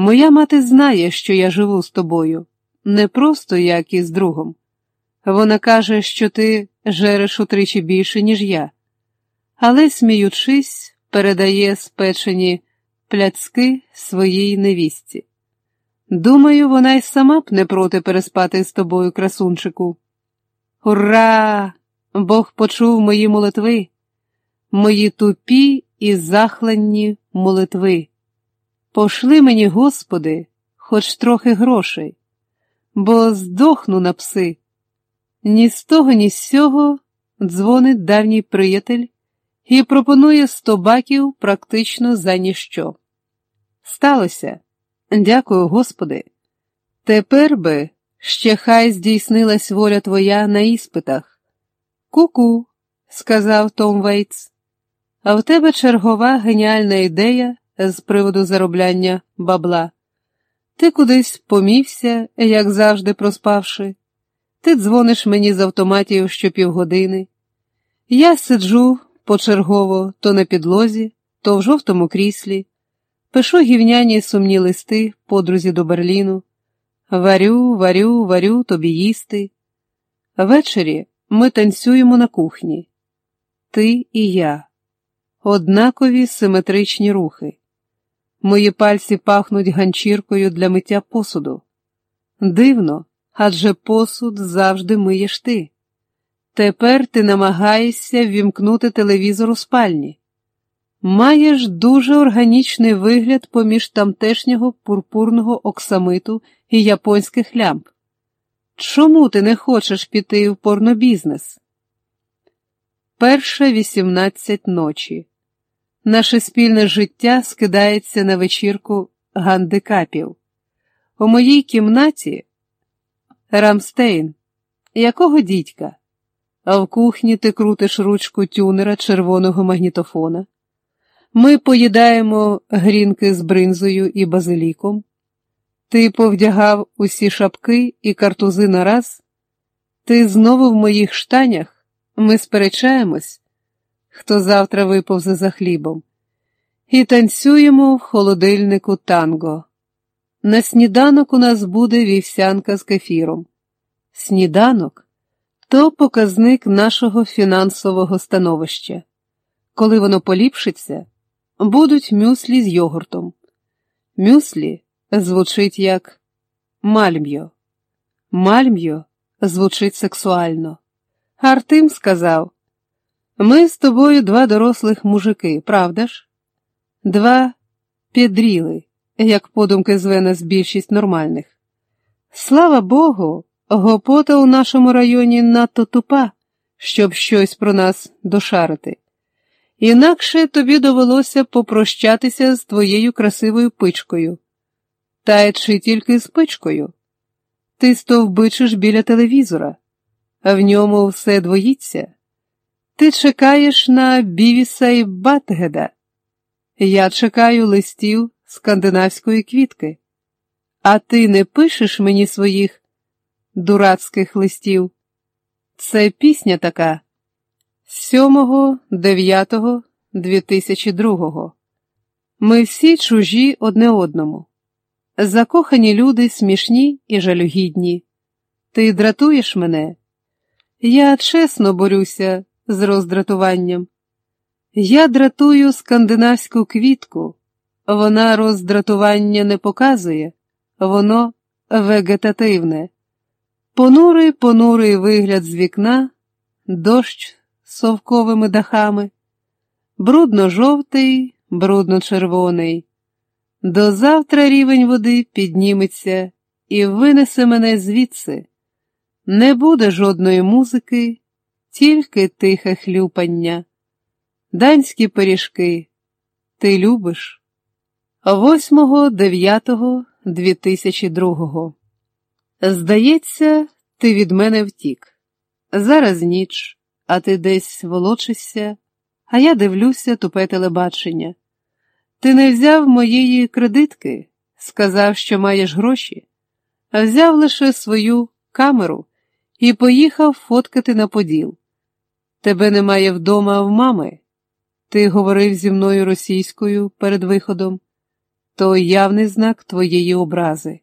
Моя мати знає, що я живу з тобою, не просто як із другом. Вона каже, що ти жереш утричі більше, ніж я, але, сміючись, передає спечені пляцки своїй невістці. Думаю, вона й сама б не проти переспати з тобою, красунчику. Ура! Бог почув мої молитви, мої тупі і захланні молитви. Пошли мені, Господи, хоч трохи грошей, бо здохну на пси. Ні з того, ні з сього дзвонить давній приятель і пропонує сто баків практично за ніщо. Сталося. Дякую, Господи. Тепер би ще хай здійснилась воля Твоя на іспитах. Ку-ку, сказав Том Вейтс. А в тебе чергова геніальна ідея з приводу заробляння бабла. Ти кудись помівся, як завжди проспавши. Ти дзвониш мені з автоматів щопівгодини. Я сиджу почергово то на підлозі, то в жовтому кріслі, пишу гівняні сумні листи подрузі до Берліну, варю, варю, варю тобі їсти. Ввечері ми танцюємо на кухні. Ти і я. Однакові симетричні рухи. Мої пальці пахнуть ганчіркою для миття посуду. Дивно, адже посуд завжди миєш ти. Тепер ти намагаєшся ввімкнути телевізор у спальні. Маєш дуже органічний вигляд поміж тамтешнього пурпурного оксамиту і японських лямп. Чому ти не хочеш піти в порнобізнес? Перша вісімнадцять ночі. Наше спільне життя скидається на вечірку гандикапів. У моїй кімнаті Рамстейн, якого дідька? А в кухні ти крутиш ручку тюнера червоного магнітофона. Ми поїдаємо грінки з бринзою і базиліком. Ти повдягав усі шапки і картузи нараз. Ти знову в моїх штанях. Ми сперечаємось, хто завтра виповзе за хлібом, і танцюємо в холодильнику танго. На сніданок у нас буде вівсянка з кефіром. Сніданок то показник нашого фінансового становища. Коли воно поліпшиться, будуть мюслі з йогуртом. Мюслі звучить як мальм'йо. Мальм'йо звучить сексуально. Артим сказав: Ми з тобою два дорослих мужики, правда ж? Два підріли, як подумки зве нас більшість нормальних. Слава Богу, гопота у нашому районі надто тупа, щоб щось про нас дошарити. Інакше тобі довелося попрощатися з твоєю красивою пичкою. Та чи тільки з пичкою? Ти стовбичиш біля телевізора, а в ньому все двоїться. Ти чекаєш на Бівіса і Батгеда. Я чекаю листів скандинавської квітки. А ти не пишеш мені своїх дурацьких листів? Це пісня така 7.9.2002. Ми всі чужі одне одному. Закохані люди смішні і жалюгідні. Ти дратуєш мене? Я чесно борюся з роздратуванням. Я дратую скандинавську квітку, вона роздратування не показує, воно вегетативне. Понурий понурий вигляд з вікна, дощ з совковими дахами, брудно-жовтий, брудно-червоний. До завтра рівень води підніметься і винесе мене звідси. Не буде жодної музики, тільки тихе хлюпання. Данські пиріжки. Ти любиш? 8.9.2002 Здається, ти від мене втік. Зараз ніч, а ти десь волочишся, а я дивлюся тупе телебачення. Ти не взяв моєї кредитки, сказав, що маєш гроші, а взяв лише свою камеру і поїхав фоткати на поділ. Тебе немає вдома в мами. Ти говорив зі мною російською перед виходом. то явний знак твоєї образи.